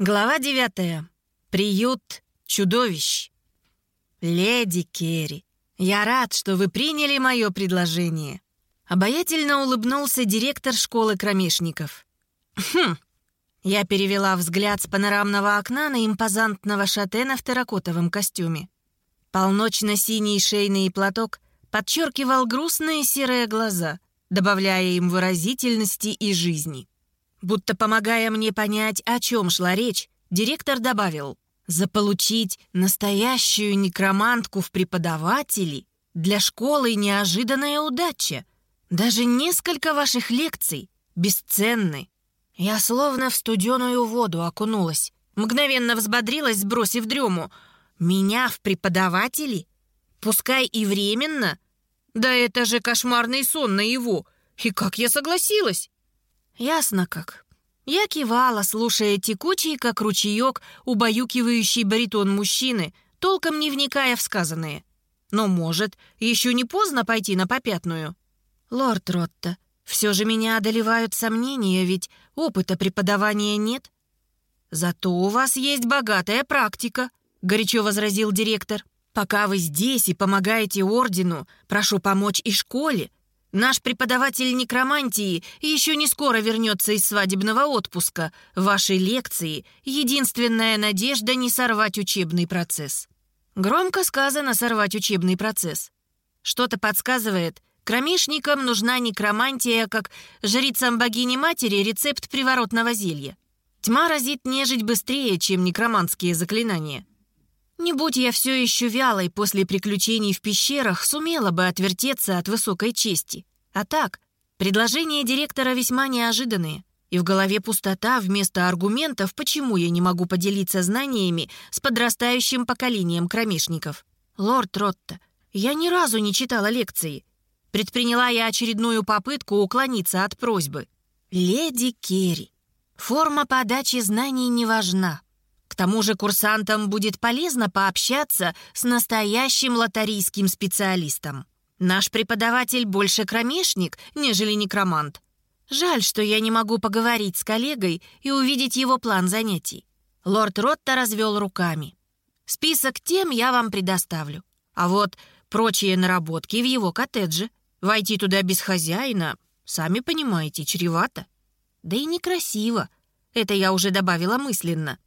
Глава девятая. Приют чудовищ. Леди Керри, я рад, что вы приняли мое предложение. Обаятельно улыбнулся директор школы кромешников. Хм. Я перевела взгляд с панорамного окна на импозантного шатена в терракотовом костюме. Полночно-синий шейный платок подчеркивал грустные серые глаза, добавляя им выразительности и жизни. Будто помогая мне понять, о чем шла речь, директор добавил, «Заполучить настоящую некромантку в преподаватели для школы неожиданная удача. Даже несколько ваших лекций бесценны». Я словно в студеную воду окунулась, мгновенно взбодрилась, сбросив дрему. «Меня в преподаватели? Пускай и временно? Да это же кошмарный сон на его. И как я согласилась?» Ясно как. Я кивала, слушая текучий, как ручеек, убаюкивающий баритон мужчины, толком не вникая в сказанное. Но, может, еще не поздно пойти на попятную? Лорд Ротта, все же меня одолевают сомнения, ведь опыта преподавания нет. Зато у вас есть богатая практика, горячо возразил директор. Пока вы здесь и помогаете ордену, прошу помочь и школе. Наш преподаватель некромантии еще не скоро вернется из свадебного отпуска. Ваши лекции — единственная надежда не сорвать учебный процесс. Громко сказано «сорвать учебный процесс». Что-то подсказывает, кромешникам нужна некромантия, как жрицам богини-матери рецепт приворотного зелья. Тьма разит нежить быстрее, чем некроманские заклинания. Не будь я все еще вялой после приключений в пещерах, сумела бы отвертеться от высокой чести. А так, предложения директора весьма неожиданные. И в голове пустота вместо аргументов, почему я не могу поделиться знаниями с подрастающим поколением кромешников. Лорд Ротта, я ни разу не читала лекции. Предприняла я очередную попытку уклониться от просьбы. Леди Керри, форма подачи знаний не важна. К тому же курсантам будет полезно пообщаться с настоящим лотарийским специалистом. Наш преподаватель больше кромешник, нежели некромант. Жаль, что я не могу поговорить с коллегой и увидеть его план занятий. Лорд Ротта развел руками. Список тем я вам предоставлю. А вот прочие наработки в его коттедже. Войти туда без хозяина, сами понимаете, чревато. Да и некрасиво. Это я уже добавила мысленно.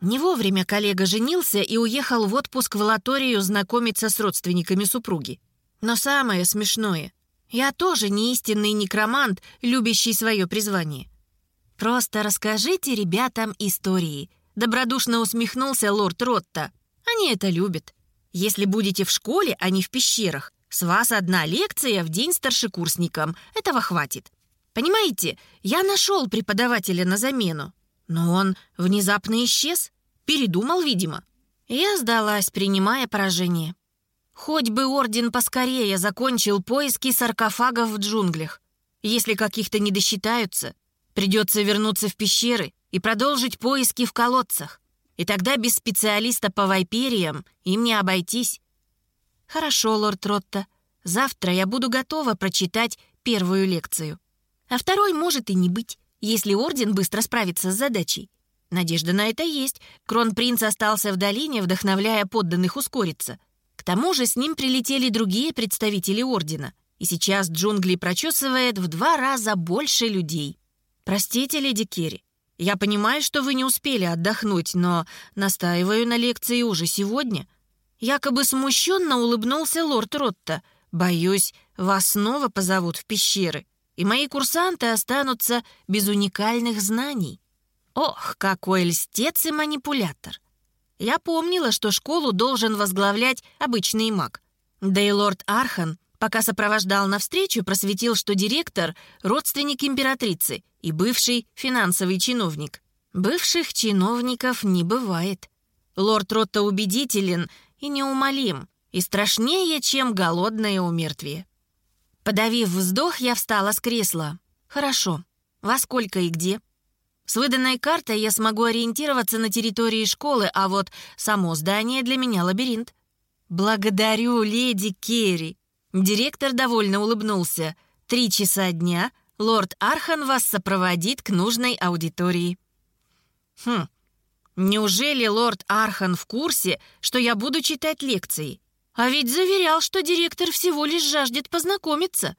Не вовремя коллега женился и уехал в отпуск в Латорию знакомиться с родственниками супруги. Но самое смешное, я тоже не истинный некромант, любящий свое призвание. Просто расскажите ребятам истории. Добродушно усмехнулся лорд Ротта. Они это любят. Если будете в школе, а не в пещерах, с вас одна лекция в день старшекурсникам. Этого хватит. Понимаете, я нашел преподавателя на замену. Но он внезапно исчез, передумал, видимо. Я сдалась, принимая поражение. Хоть бы Орден поскорее закончил поиски саркофагов в джунглях. Если каких-то не досчитаются, придется вернуться в пещеры и продолжить поиски в колодцах. И тогда без специалиста по вайпериям им не обойтись. Хорошо, лорд Ротта. Завтра я буду готова прочитать первую лекцию. А второй может и не быть если Орден быстро справится с задачей. Надежда на это есть. Кронпринц остался в долине, вдохновляя подданных ускориться. К тому же с ним прилетели другие представители Ордена. И сейчас джунгли прочесывает в два раза больше людей. Простите, леди Керри, я понимаю, что вы не успели отдохнуть, но настаиваю на лекции уже сегодня. Якобы смущенно улыбнулся лорд Ротта. Боюсь, вас снова позовут в пещеры и мои курсанты останутся без уникальных знаний. Ох, какой льстец и манипулятор! Я помнила, что школу должен возглавлять обычный маг. Да и лорд Архан, пока сопровождал навстречу, просветил, что директор — родственник императрицы и бывший финансовый чиновник. Бывших чиновников не бывает. Лорд Ротта убедителен и неумолим, и страшнее, чем голодное умертвие. Подавив вздох, я встала с кресла. «Хорошо. Во сколько и где?» С выданной картой я смогу ориентироваться на территории школы, а вот само здание для меня лабиринт. «Благодарю, леди Керри!» Директор довольно улыбнулся. «Три часа дня. Лорд Архан вас сопроводит к нужной аудитории». «Хм, Неужели лорд Архан в курсе, что я буду читать лекции? А ведь заверял, что директор всего лишь жаждет познакомиться.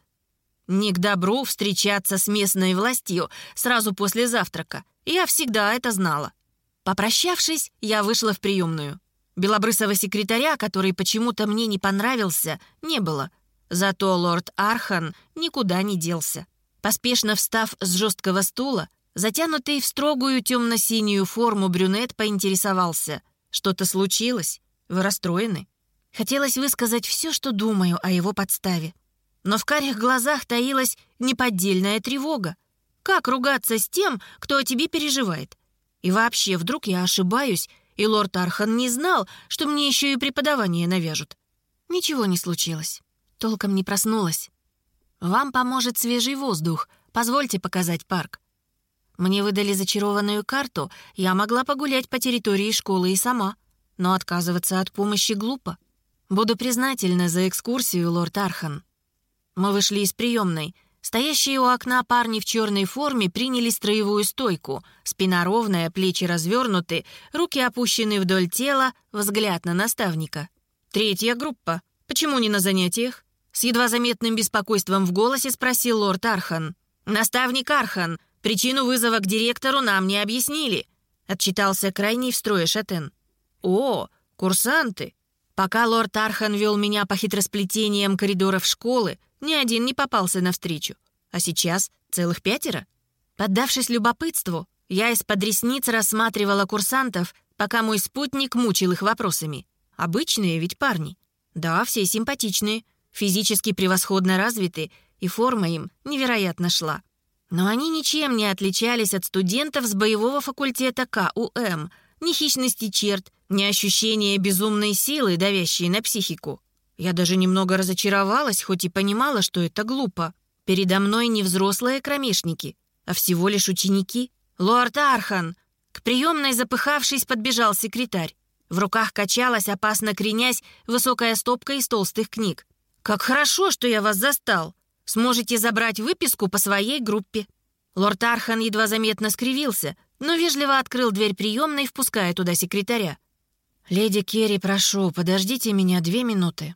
Не к добру встречаться с местной властью сразу после завтрака. Я всегда это знала. Попрощавшись, я вышла в приемную. Белобрысого секретаря, который почему-то мне не понравился, не было. Зато лорд Архан никуда не делся. Поспешно встав с жесткого стула, затянутый в строгую темно-синюю форму брюнет поинтересовался. «Что-то случилось? Вы расстроены?» Хотелось высказать все, что думаю о его подставе. Но в карих глазах таилась неподдельная тревога. Как ругаться с тем, кто о тебе переживает? И вообще, вдруг я ошибаюсь, и лорд Архан не знал, что мне еще и преподавание навяжут. Ничего не случилось. Толком не проснулась. Вам поможет свежий воздух. Позвольте показать парк. Мне выдали зачарованную карту, я могла погулять по территории школы и сама. Но отказываться от помощи глупо. Буду признательна за экскурсию, лорд Архан. Мы вышли из приемной. Стоящие у окна парни в черной форме приняли строевую стойку. Спина ровная, плечи развернуты, руки опущены вдоль тела, взгляд на наставника. Третья группа. Почему не на занятиях? С едва заметным беспокойством в голосе спросил лорд Архан. «Наставник Архан, причину вызова к директору нам не объяснили», отчитался крайний в строе Шатен. «О, курсанты!» Пока лорд Архан вел меня по хитросплетениям коридоров школы, ни один не попался навстречу. А сейчас целых пятеро. Поддавшись любопытству, я из-под ресниц рассматривала курсантов, пока мой спутник мучил их вопросами. Обычные ведь парни. Да, все симпатичные, физически превосходно развиты, и форма им невероятно шла. Но они ничем не отличались от студентов с боевого факультета КУМ, ни хищности черт, ни ощущения безумной силы, давящей на психику. Я даже немного разочаровалась, хоть и понимала, что это глупо. Передо мной не взрослые кромешники, а всего лишь ученики. «Лорд Архан!» К приемной запыхавшись подбежал секретарь. В руках качалась, опасно кренясь, высокая стопка из толстых книг. «Как хорошо, что я вас застал! Сможете забрать выписку по своей группе». Лорд Архан едва заметно скривился, но вежливо открыл дверь приемной, впуская туда секретаря. «Леди Керри, прошу, подождите меня две минуты».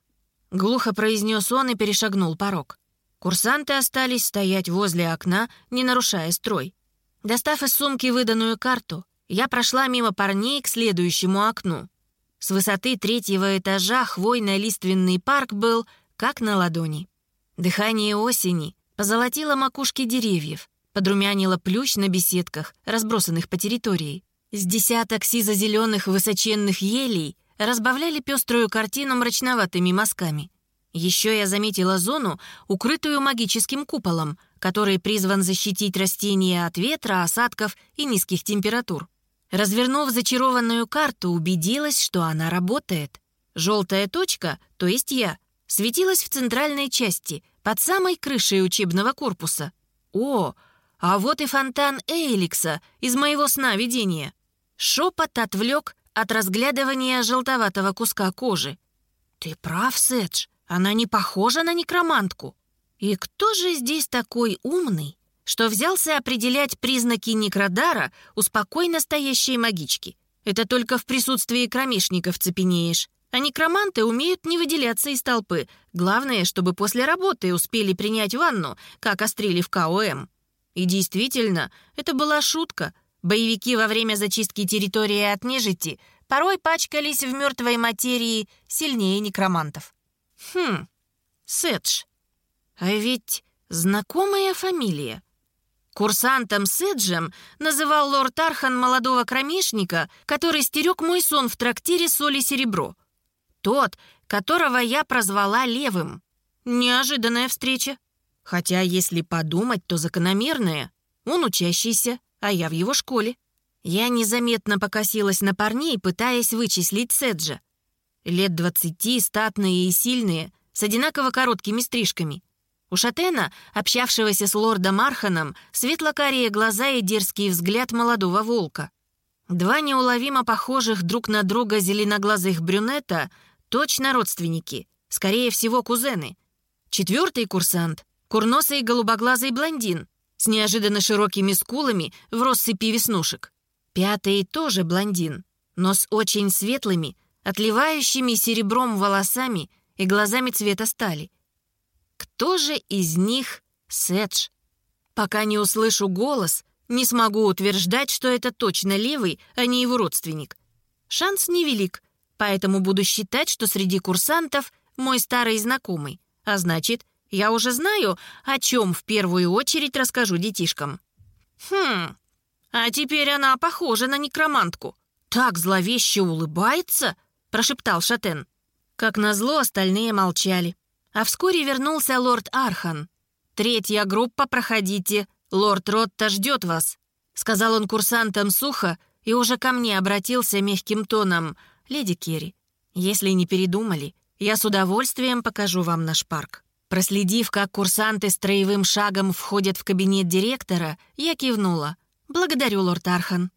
Глухо произнес он и перешагнул порог. Курсанты остались стоять возле окна, не нарушая строй. Достав из сумки выданную карту, я прошла мимо парней к следующему окну. С высоты третьего этажа хвойно-лиственный парк был как на ладони. Дыхание осени позолотило макушки деревьев, подрумянило плющ на беседках, разбросанных по территории. С десяток сизо-зеленых высоченных елей разбавляли пеструю картину мрачноватыми мазками. Еще я заметила зону, укрытую магическим куполом, который призван защитить растения от ветра, осадков и низких температур. Развернув зачарованную карту, убедилась, что она работает. Желтая точка, то есть я, светилась в центральной части, под самой крышей учебного корпуса. О, а вот и фонтан Эйликса из моего сна видения. Шепот отвлек от разглядывания желтоватого куска кожи. «Ты прав, Сэдж, она не похожа на некромантку. И кто же здесь такой умный, что взялся определять признаки некродара у спокойно стоящей магички? Это только в присутствии кромешников цепенеешь. А некроманты умеют не выделяться из толпы. Главное, чтобы после работы успели принять ванну, как острили в КОМ. И действительно, это была шутка — Боевики во время зачистки территории от нежити порой пачкались в мертвой материи сильнее некромантов. Хм, Седж. А ведь знакомая фамилия. Курсантом Седжем называл лорд Архан молодого кромешника, который стерег мой сон в трактире соли серебро. Тот, которого я прозвала левым. Неожиданная встреча. Хотя, если подумать, то закономерная. Он учащийся, а я в его школе. Я незаметно покосилась на парней, пытаясь вычислить Седжа. Лет двадцати, статные и сильные, с одинаково короткими стрижками. У Шатена, общавшегося с лордом Арханом, светло-карие глаза и дерзкий взгляд молодого волка. Два неуловимо похожих друг на друга зеленоглазых брюнета — точно родственники, скорее всего, кузены. Четвертый курсант — курносый голубоглазый блондин, с неожиданно широкими скулами в россыпи веснушек. Пятый тоже блондин, но с очень светлыми, отливающими серебром волосами и глазами цвета стали. Кто же из них Сэдж? Пока не услышу голос, не смогу утверждать, что это точно левый, а не его родственник. Шанс невелик, поэтому буду считать, что среди курсантов мой старый знакомый, а значит, я уже знаю, о чем в первую очередь расскажу детишкам. Хм, а теперь она похожа на некромантку. Так зловеще улыбается, прошептал Шатен. Как назло, остальные молчали. А вскоре вернулся лорд Архан. «Третья группа, проходите. Лорд Ротта ждет вас», — сказал он курсантам сухо и уже ко мне обратился мягким тоном. «Леди Керри, если не передумали, я с удовольствием покажу вам наш парк». Проследив, как курсанты строевым шагом входят в кабинет директора, я кивнула. «Благодарю, лорд Архан».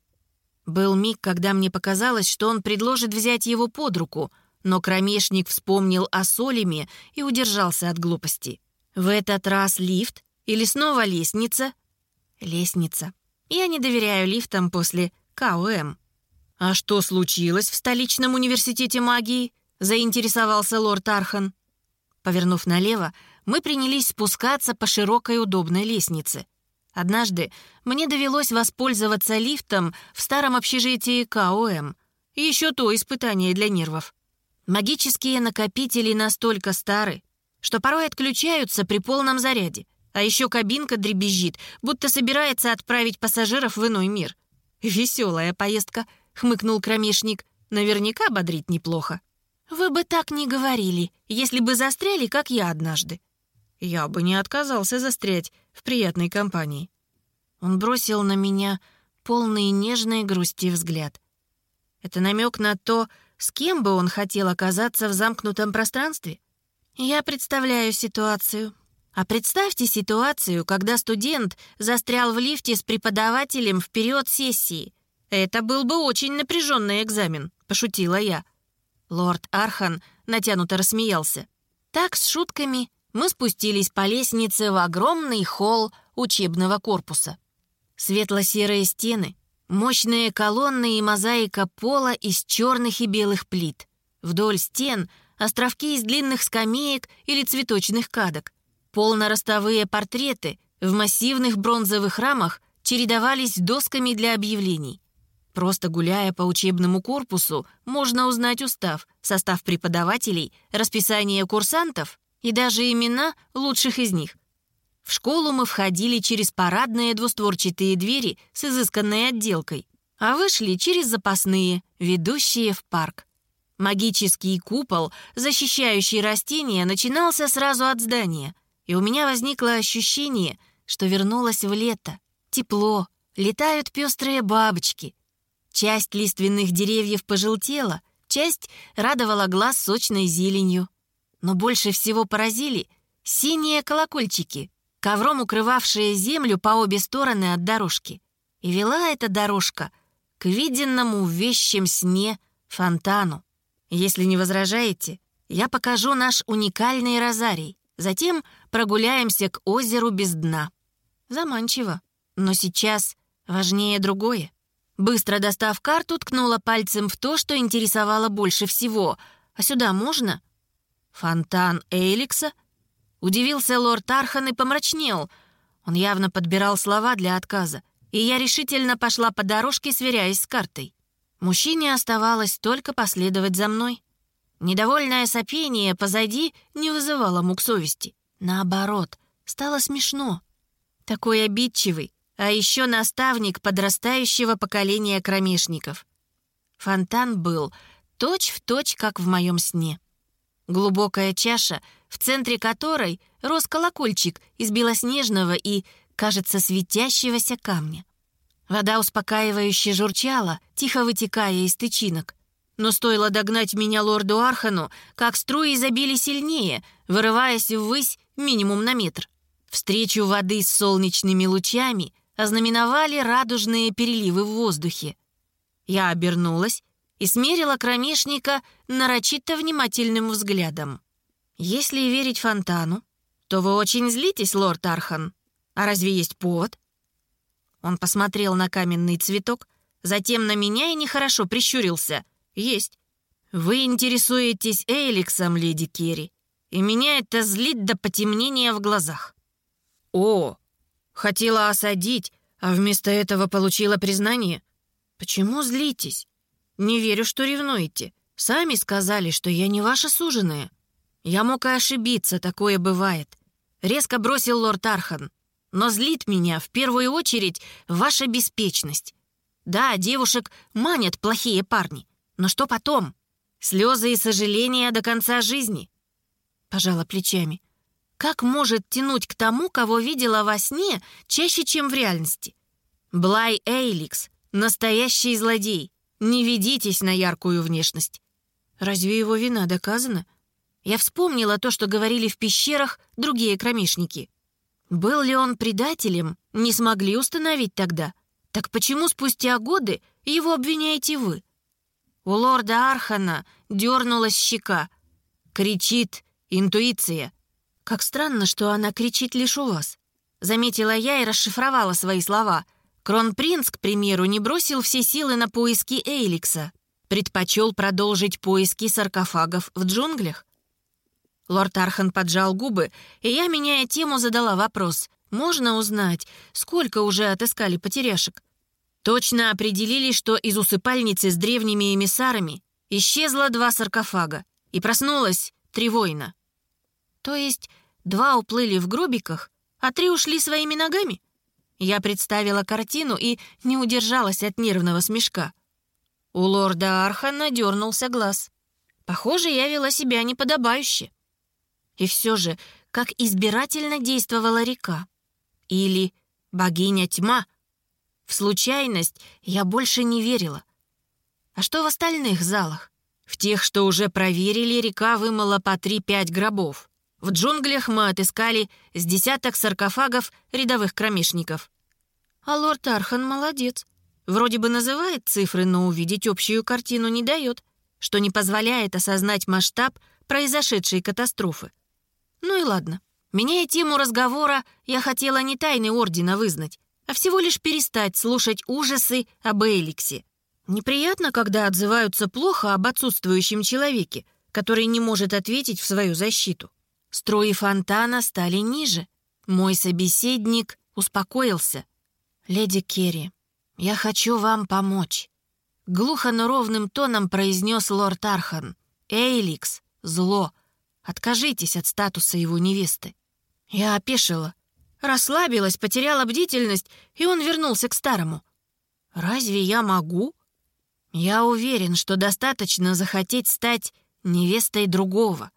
Был миг, когда мне показалось, что он предложит взять его под руку, но кромешник вспомнил о Солиме и удержался от глупости. В этот раз лифт или снова лестница? Лестница. Я не доверяю лифтам после КОМ. «А что случилось в столичном университете магии?» — заинтересовался лорд Архан. Повернув налево, мы принялись спускаться по широкой удобной лестнице. Однажды мне довелось воспользоваться лифтом в старом общежитии КОМ. Еще то испытание для нервов. Магические накопители настолько стары, что порой отключаются при полном заряде. А еще кабинка дребезжит, будто собирается отправить пассажиров в иной мир. «Веселая поездка», — хмыкнул кромешник. «Наверняка бодрить неплохо». «Вы бы так не говорили, если бы застряли, как я однажды». «Я бы не отказался застрять в приятной компании». Он бросил на меня полный нежной грусти взгляд. Это намек на то, с кем бы он хотел оказаться в замкнутом пространстве? Я представляю ситуацию. А представьте ситуацию, когда студент застрял в лифте с преподавателем в период сессии. Это был бы очень напряженный экзамен, пошутила я. Лорд Архан натянуто рассмеялся. Так, с шутками, мы спустились по лестнице в огромный холл учебного корпуса. Светло-серые стены, мощные колонны и мозаика пола из черных и белых плит. Вдоль стен — островки из длинных скамеек или цветочных кадок. Полноростовые портреты в массивных бронзовых рамах чередовались с досками для объявлений. Просто гуляя по учебному корпусу, можно узнать устав, состав преподавателей, расписание курсантов и даже имена лучших из них. В школу мы входили через парадные двустворчатые двери с изысканной отделкой, а вышли через запасные, ведущие в парк. Магический купол, защищающий растения, начинался сразу от здания, и у меня возникло ощущение, что вернулась в лето. Тепло, летают пестрые бабочки — Часть лиственных деревьев пожелтела, часть радовала глаз сочной зеленью. Но больше всего поразили синие колокольчики, ковром укрывавшие землю по обе стороны от дорожки. И вела эта дорожка к виденному в вещем сне фонтану. Если не возражаете, я покажу наш уникальный розарий. Затем прогуляемся к озеру без дна. Заманчиво. Но сейчас важнее другое. Быстро достав карту, ткнула пальцем в то, что интересовало больше всего. «А сюда можно?» «Фонтан Эйликса?» Удивился лорд Архан и помрачнел. Он явно подбирал слова для отказа, и я решительно пошла по дорожке, сверяясь с картой. Мужчине оставалось только последовать за мной. Недовольное сопение позади не вызывало мук совести. Наоборот, стало смешно. Такой обидчивый, а еще наставник подрастающего поколения кромешников. Фонтан был точь-в-точь, точь, как в моем сне. Глубокая чаша, в центре которой рос колокольчик из белоснежного и, кажется, светящегося камня. Вода успокаивающе журчала, тихо вытекая из тычинок. Но стоило догнать меня лорду Архану, как струи забили сильнее, вырываясь ввысь минимум на метр. Встречу воды с солнечными лучами — ознаменовали радужные переливы в воздухе. Я обернулась и смерила кромешника нарочито внимательным взглядом. «Если верить фонтану, то вы очень злитесь, лорд Архан. А разве есть повод?» Он посмотрел на каменный цветок, затем на меня и нехорошо прищурился. «Есть. Вы интересуетесь Эйликсом, леди Керри, и меня это злит до потемнения в глазах». «О, хотела осадить, а вместо этого получила признание? Почему злитесь? Не верю, что ревнуете. Сами сказали, что я не ваша суженая. Я мог и ошибиться, такое бывает. Резко бросил лорд Архан. Но злит меня в первую очередь ваша беспечность. Да, девушек манят плохие парни. Но что потом? Слезы и сожаления до конца жизни. Пожала плечами. Как может тянуть к тому, кого видела во сне, чаще, чем в реальности? Блай Эйликс — настоящий злодей. Не ведитесь на яркую внешность. Разве его вина доказана? Я вспомнила то, что говорили в пещерах другие кромешники. Был ли он предателем, не смогли установить тогда. Так почему спустя годы его обвиняете вы? У лорда Архана дернулась щека. Кричит интуиция. Как странно, что она кричит лишь у вас. Заметила я и расшифровала свои слова. Кронпринц, к примеру, не бросил все силы на поиски Эйликса. Предпочел продолжить поиски саркофагов в джунглях. Лорд Архан поджал губы, и я, меняя тему, задала вопрос. «Можно узнать, сколько уже отыскали потеряшек?» Точно определили, что из усыпальницы с древними эмиссарами исчезло два саркофага, и проснулось три воина. То есть два уплыли в гробиках, а три ушли своими ногами? Я представила картину и не удержалась от нервного смешка. У лорда Архана дернулся глаз. Похоже, я вела себя неподобающе. И все же, как избирательно действовала река. Или богиня тьма. В случайность я больше не верила. А что в остальных залах? В тех, что уже проверили, река вымыла по три-пять гробов. В джунглях мы отыскали с десяток саркофагов рядовых кромешников. А лорд Архан молодец. Вроде бы называет цифры, но увидеть общую картину не дает, что не позволяет осознать масштаб произошедшей катастрофы. Ну и ладно. Меняя тему разговора, я хотела не тайны Ордена вызнать, а всего лишь перестать слушать ужасы об Эликсе. Неприятно, когда отзываются плохо об отсутствующем человеке, который не может ответить в свою защиту. Струи фонтана стали ниже. Мой собеседник успокоился. «Леди Керри, я хочу вам помочь», — глухо, но ровным тоном произнес лорд Архан. «Эйликс — зло, Откажитесь от статуса его невесты». Я опешила, расслабилась, потеряла бдительность, и он вернулся к старому. «Разве я могу?» «Я уверен, что достаточно захотеть стать невестой другого.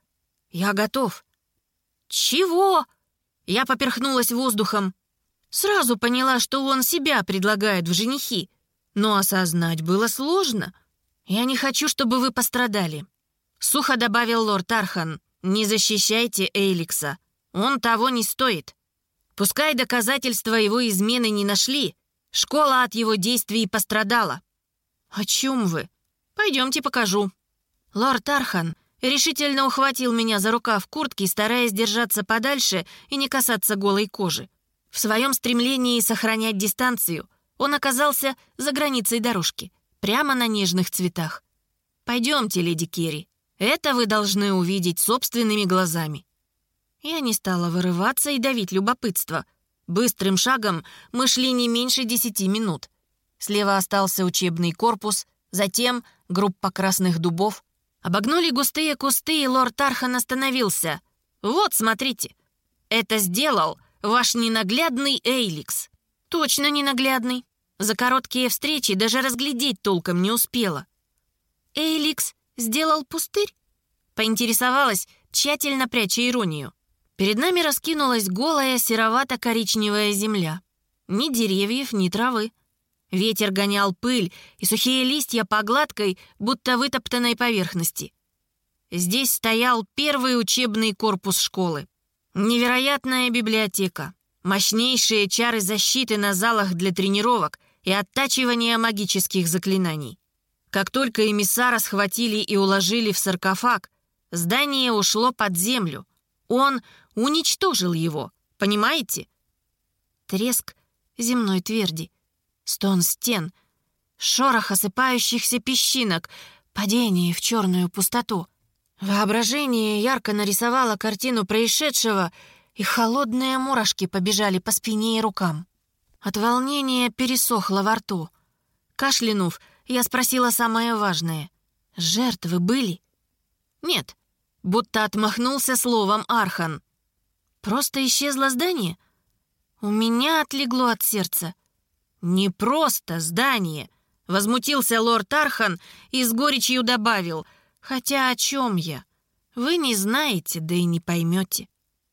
Я готов». «Чего?» Я поперхнулась воздухом. Сразу поняла, что он себя предлагает в женихи. Но осознать было сложно. «Я не хочу, чтобы вы пострадали», — сухо добавил лорд Архан. Не защищайте Эйликса. Он того не стоит. Пускай доказательства его измены не нашли, школа от его действий пострадала. О чем вы? Пойдемте покажу. Лорд Архан решительно ухватил меня за рукав куртки, стараясь держаться подальше и не касаться голой кожи. В своем стремлении сохранять дистанцию он оказался за границей дорожки, прямо на нежных цветах. «Пойдемте, леди Керри, это вы должны увидеть собственными глазами». Я не стала вырываться и давить любопытство. Быстрым шагом мы шли не меньше десяти минут. Слева остался учебный корпус, затем группа красных дубов. Обогнули густые кусты, и лорд Тархан остановился. «Вот, смотрите, это сделал ваш ненаглядный Эйликс». «Точно ненаглядный. За короткие встречи даже разглядеть толком не успела». «Эйликс сделал пустырь?» Поинтересовалась, тщательно пряча иронию. Перед нами раскинулась голая серовато-коричневая земля. Ни деревьев, ни травы. Ветер гонял пыль и сухие листья по гладкой, будто вытоптанной поверхности. Здесь стоял первый учебный корпус школы. Невероятная библиотека, мощнейшие чары защиты на залах для тренировок и оттачивания магических заклинаний. Как только эмиссара схватили и уложили в саркофаг, здание ушло под землю. Он уничтожил его, понимаете? Треск земной тверди, стон стен. шорох осыпающихся песчинок, падение в черную пустоту. Воображение ярко нарисовало картину происшедшего, и холодные мурашки побежали по спине и рукам. От волнения пересохло во рту. Кашлянув, я спросила самое важное. «Жертвы были?» «Нет», будто отмахнулся словом Архан. «Просто исчезло здание?» У меня отлегло от сердца. «Не просто здание», — возмутился лорд Архан и с горечью добавил. «Хотя о чем я? Вы не знаете, да и не поймете».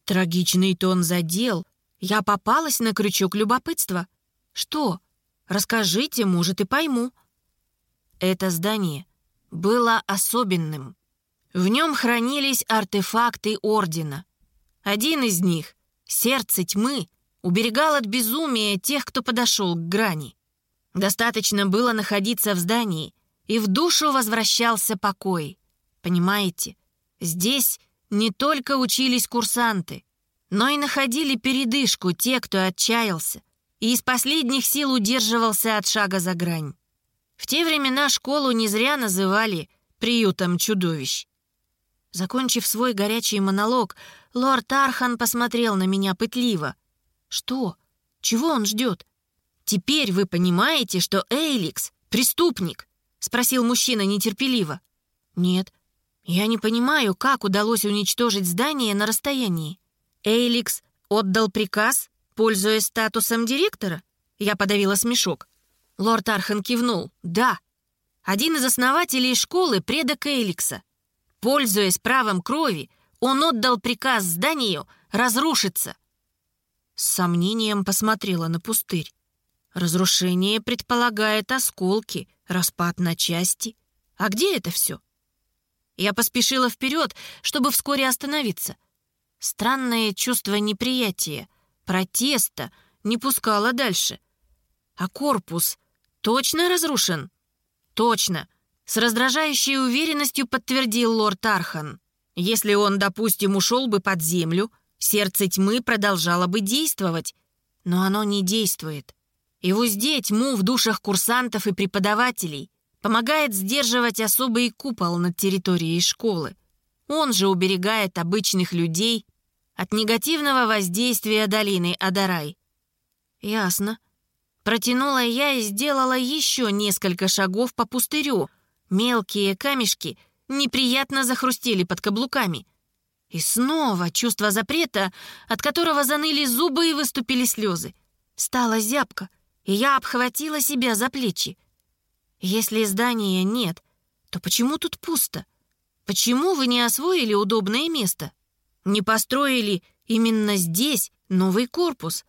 Трагичный тон задел. Я попалась на крючок любопытства. «Что? Расскажите, может, и пойму». Это здание было особенным. В нем хранились артефакты Ордена. Один из них, сердце тьмы, уберегал от безумия тех, кто подошел к грани. Достаточно было находиться в здании, и в душу возвращался покой. Понимаете, здесь не только учились курсанты, но и находили передышку те, кто отчаялся и из последних сил удерживался от шага за грань. В те времена школу не зря называли «приютом чудовищ». Закончив свой горячий монолог, лорд Архан посмотрел на меня пытливо. «Что? Чего он ждет?» «Теперь вы понимаете, что Эйликс — преступник?» — спросил мужчина нетерпеливо. «Нет, я не понимаю, как удалось уничтожить здание на расстоянии. Эйликс отдал приказ, пользуясь статусом директора?» Я подавила смешок. Лорд Архан кивнул. «Да. Один из основателей школы — предок Эйликса. Пользуясь правом крови, он отдал приказ зданию разрушиться. С сомнением посмотрела на пустырь. Разрушение предполагает осколки, распад на части. А где это все? Я поспешила вперед, чтобы вскоре остановиться. Странное чувство неприятия, протеста не пускало дальше. А корпус точно разрушен? Точно. С раздражающей уверенностью подтвердил лорд Архан. Если он, допустим, ушел бы под землю, сердце тьмы продолжало бы действовать. Но оно не действует. И в тьму в душах курсантов и преподавателей помогает сдерживать особый купол над территорией школы. Он же уберегает обычных людей от негативного воздействия долины Адарай. Ясно. Протянула я и сделала еще несколько шагов по пустырю — Мелкие камешки неприятно захрустели под каблуками. И снова чувство запрета, от которого заныли зубы и выступили слезы. Стало зябко, и я обхватила себя за плечи. Если здания нет, то почему тут пусто? Почему вы не освоили удобное место? Не построили именно здесь новый корпус?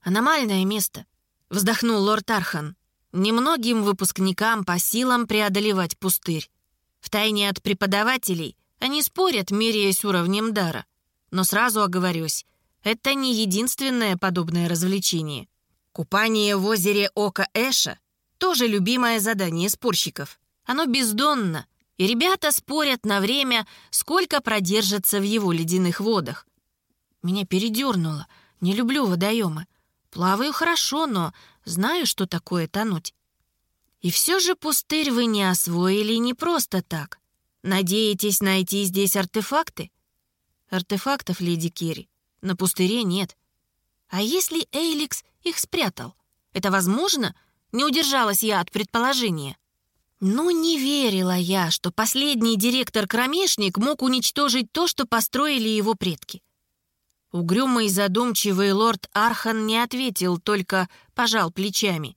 Аномальное место, вздохнул лорд Архан. Немногим выпускникам по силам преодолевать пустырь. Втайне от преподавателей они спорят, меряясь уровнем дара. Но сразу оговорюсь, это не единственное подобное развлечение. Купание в озере Ока Эша — тоже любимое задание спорщиков. Оно бездонно, и ребята спорят на время, сколько продержатся в его ледяных водах. Меня передернуло. Не люблю водоемы. Плаваю хорошо, но знаю, что такое тонуть. И все же пустырь вы не освоили не просто так. Надеетесь найти здесь артефакты? Артефактов, леди Кири, на пустыре нет. А если Эйликс их спрятал? Это возможно? Не удержалась я от предположения. Ну, не верила я, что последний директор-кромешник мог уничтожить то, что построили его предки. Угрюмый задумчивый лорд Архан не ответил, только пожал плечами.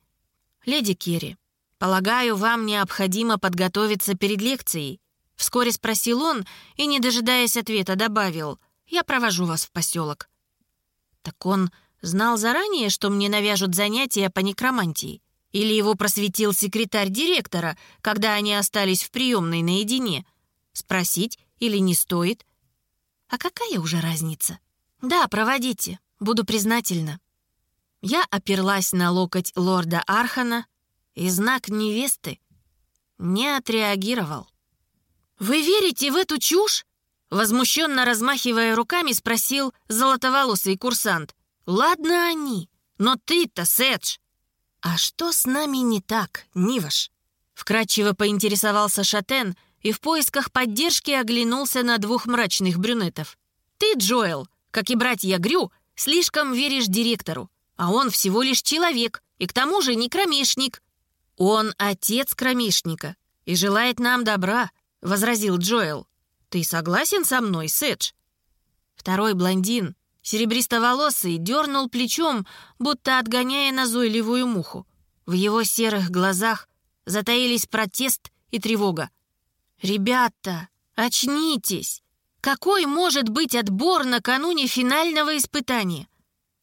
«Леди Керри, полагаю, вам необходимо подготовиться перед лекцией?» Вскоре спросил он и, не дожидаясь ответа, добавил «Я провожу вас в поселок». Так он знал заранее, что мне навяжут занятия по некромантии? Или его просветил секретарь директора, когда они остались в приемной наедине? Спросить или не стоит? А какая уже разница? «Да, проводите. Буду признательна». Я оперлась на локоть лорда Архана, и знак невесты не отреагировал. «Вы верите в эту чушь?» Возмущенно размахивая руками, спросил золотоволосый курсант. «Ладно они, но ты-то, Сэдж!» «А что с нами не так, Ниваш?» Вкратчиво поинтересовался Шатен и в поисках поддержки оглянулся на двух мрачных брюнетов. «Ты, Джоэл, как и братья Грю, слишком веришь директору, а он всего лишь человек, и к тому же не кромешник». «Он отец кромешника и желает нам добра», — возразил Джоэл. «Ты согласен со мной, Сэдж?» Второй блондин, серебристоволосый, дернул плечом, будто отгоняя назойливую муху. В его серых глазах затаились протест и тревога. «Ребята, очнитесь! Какой может быть отбор накануне финального испытания?»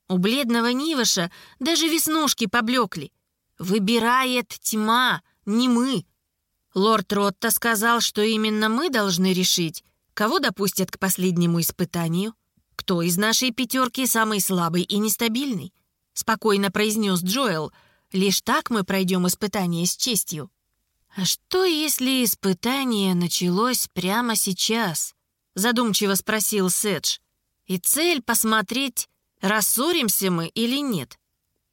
У бледного Ниваша даже веснушки поблекли. «Выбирает тьма, не мы!» Лорд Ротта сказал, что именно мы должны решить, кого допустят к последнему испытанию, кто из нашей пятерки самый слабый и нестабильный. Спокойно произнес Джоэл. Лишь так мы пройдем испытание с честью. «А что, если испытание началось прямо сейчас?» Задумчиво спросил Сэдж. «И цель посмотреть, рассоримся мы или нет.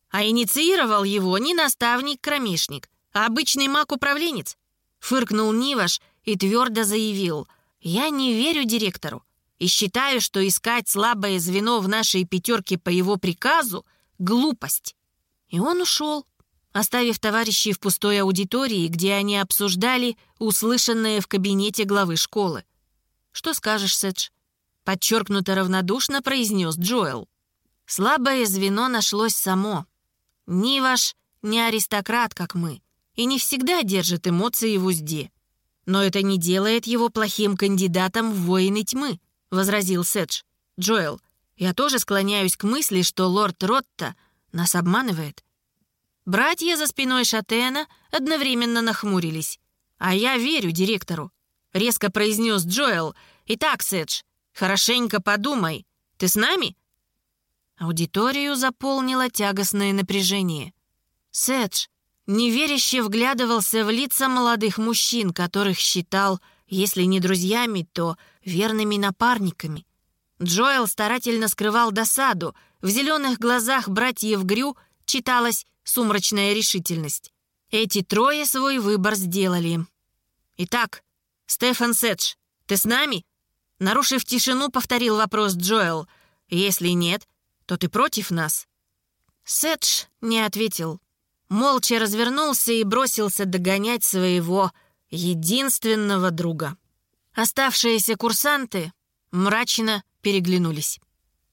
А инициировал его не наставник-кромешник, а обычный маг-управленец. Фыркнул Ниваш и твердо заявил, «Я не верю директору и считаю, что искать слабое звено в нашей пятерке по его приказу — глупость». И он ушел, оставив товарищей в пустой аудитории, где они обсуждали услышанное в кабинете главы школы. «Что скажешь, Сэдж?» — подчеркнуто равнодушно произнес Джоэл. «Слабое звено нашлось само. Ниваш не аристократ, как мы и не всегда держит эмоции в узде. Но это не делает его плохим кандидатом в воины тьмы», — возразил Седж. «Джоэл, я тоже склоняюсь к мысли, что лорд Ротта нас обманывает». Братья за спиной Шатена одновременно нахмурились. «А я верю директору», — резко произнес Джоэл. «Итак, Седж, хорошенько подумай. Ты с нами?» Аудиторию заполнило тягостное напряжение. «Седж, неверяще вглядывался в лица молодых мужчин, которых считал, если не друзьями, то верными напарниками. Джоэл старательно скрывал досаду, в зеленых глазах братьев Грю читалась сумрачная решительность. Эти трое свой выбор сделали. «Итак, Стефан Седж, ты с нами?» Нарушив тишину, повторил вопрос Джоэл. «Если нет, то ты против нас?» Седж не ответил молча развернулся и бросился догонять своего единственного друга. Оставшиеся курсанты мрачно переглянулись.